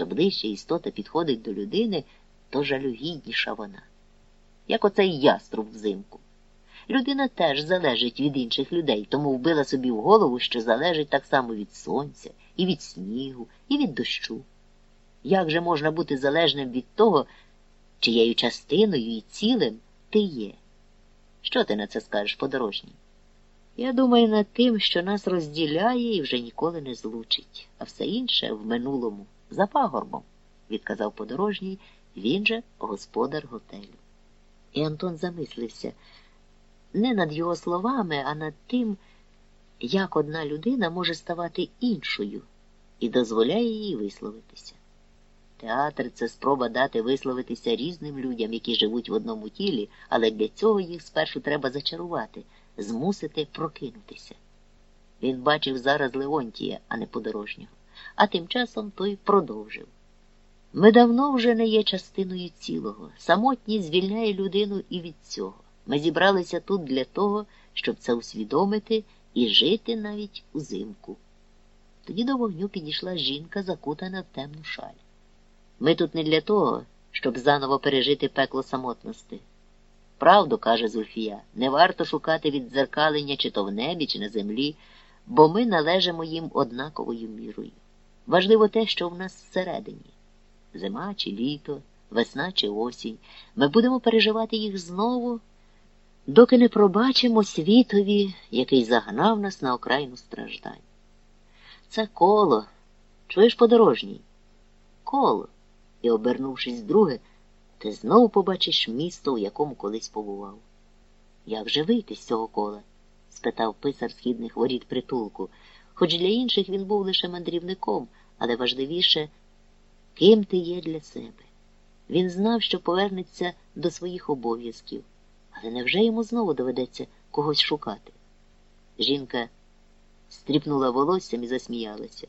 Що ближче істота підходить до людини, то жалюгідніша вона. Як оцей яструб взимку. Людина теж залежить від інших людей, тому вбила собі в голову, що залежить так само від сонця, і від снігу, і від дощу. Як же можна бути залежним від того, чиєю частиною і цілим ти є? Що ти на це скажеш подорожній? Я думаю над тим, що нас розділяє і вже ніколи не злучить, а все інше в минулому, за пагорбом, відказав подорожній, він же господар готелю. І Антон замислився не над його словами, а над тим, як одна людина може ставати іншою і дозволяє їй висловитися. Театр це спроба дати висловитися різним людям, які живуть в одному тілі, але для цього їх спершу треба зачарувати, змусити прокинутися. Він бачив зараз Леонтія, а не подорожнього, а тим часом той продовжив. Ми давно вже не є частиною цілого. Самотність звільняє людину і від цього. Ми зібралися тут для того, щоб це усвідомити і жити навіть узимку. Тоді до вогню підійшла жінка, закутана в темну шаль. Ми тут не для того, щоб заново пережити пекло самотності. Правду, каже Зульфія, не варто шукати віддзеркалення чи то в небі, чи на землі, бо ми належимо їм однаковою мірою. Важливо те, що в нас всередині зима чи літо, весна чи осінь. Ми будемо переживати їх знову, доки не пробачимо світові, який загнав нас на окраїну страждань. Це коло, чуєш подорожній? Коло. І, обернувшись друге, ти знову побачиш місто, у якому колись побував. Як же вийти з цього кола? спитав писар східних воріт притулку. Хоч для інших він був лише мандрівником, але важливіше, ким ти є для себе. Він знав, що повернеться до своїх обов'язків, але невже йому знову доведеться когось шукати? Жінка стріпнула волоссям і засміялася.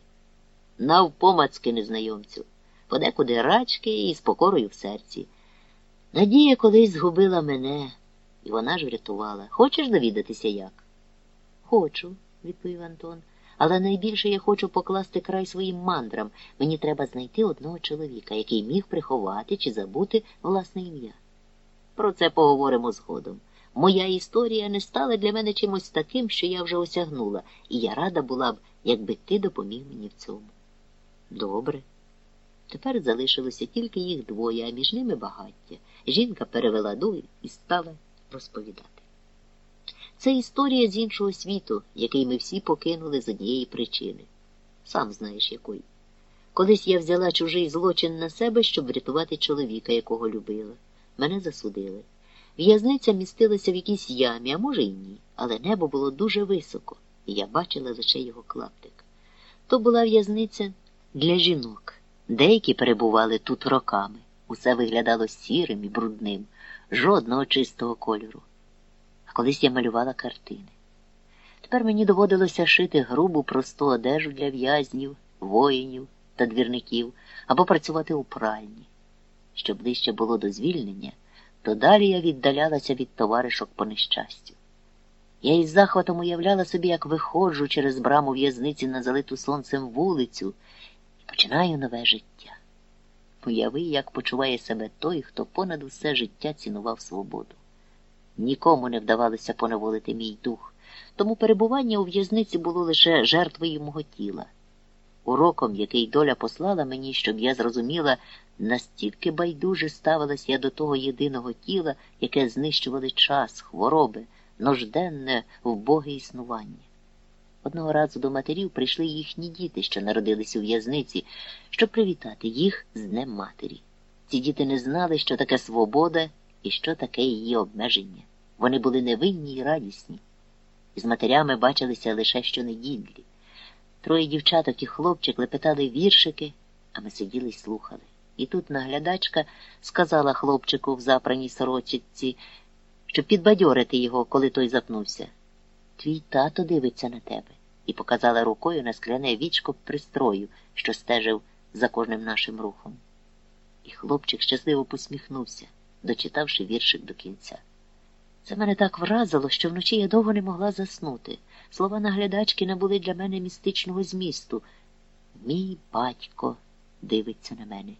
Навпомацки незнайомцю, подекуди рачки і з покорою в серці. Надія колись згубила мене, і вона ж врятувала. Хочеш довідатися як? Хочу, відповів Антон. Але найбільше я хочу покласти край своїм мандрам. Мені треба знайти одного чоловіка, який міг приховати чи забути власне ім'я. Про це поговоримо згодом. Моя історія не стала для мене чимось таким, що я вже осягнула, і я рада була б, якби ти допоміг мені в цьому. Добре. Тепер залишилося тільки їх двоє, а між ними багаття. Жінка перевела дуй і стала розповідати. Це історія з іншого світу, який ми всі покинули з однієї причини. Сам знаєш якої. Колись я взяла чужий злочин на себе, щоб врятувати чоловіка, якого любила. Мене засудили. В'язниця містилася в якійсь ямі, а може й ні, але небо було дуже високо, і я бачила лише його клаптик. То була в'язниця для жінок. Деякі перебували тут роками. Усе виглядало сірим і брудним, жодного чистого кольору. Колись я малювала картини. Тепер мені доводилося шити грубу просту одежу для в'язнів, воїнів та двірників або працювати у пральні. Що ближче було до звільнення, то далі я віддалялася від товаришок по нещастю. Я із захватом уявляла собі, як виходжу через браму в'язниці на залиту сонцем вулицю і починаю нове життя. Уяви, як почуває себе той, хто понад усе життя цінував свободу. Нікому не вдавалося поневолити мій дух, тому перебування у в'язниці було лише жертвою мого тіла. Уроком, який доля послала мені, щоб я зрозуміла, настільки байдуже ставилась я до того єдиного тіла, яке знищували час, хвороби, нужденне, вбоге існування. Одного разу до матерів прийшли їхні діти, що народились у в'язниці, щоб привітати їх з Днем Матері. Ці діти не знали, що таке свобода і що таке її обмеження. Вони були невинні і радісні. З матерями бачилися лише щонеділі. Троє дівчаток і хлопчик лепетали віршики, а ми сиділи й слухали. І тут наглядачка сказала хлопчику в запраній сорочці, щоб підбадьорити його, коли той запнувся. Твій тато дивиться на тебе, і показала рукою на скляне вічко пристрою, що стежив за кожним нашим рухом. І хлопчик щасливо посміхнувся, дочитавши віршик до кінця. Це мене так вразило, що вночі я довго не могла заснути. Слова наглядачки набули для мене містичного змісту. Мій батько дивиться на мене.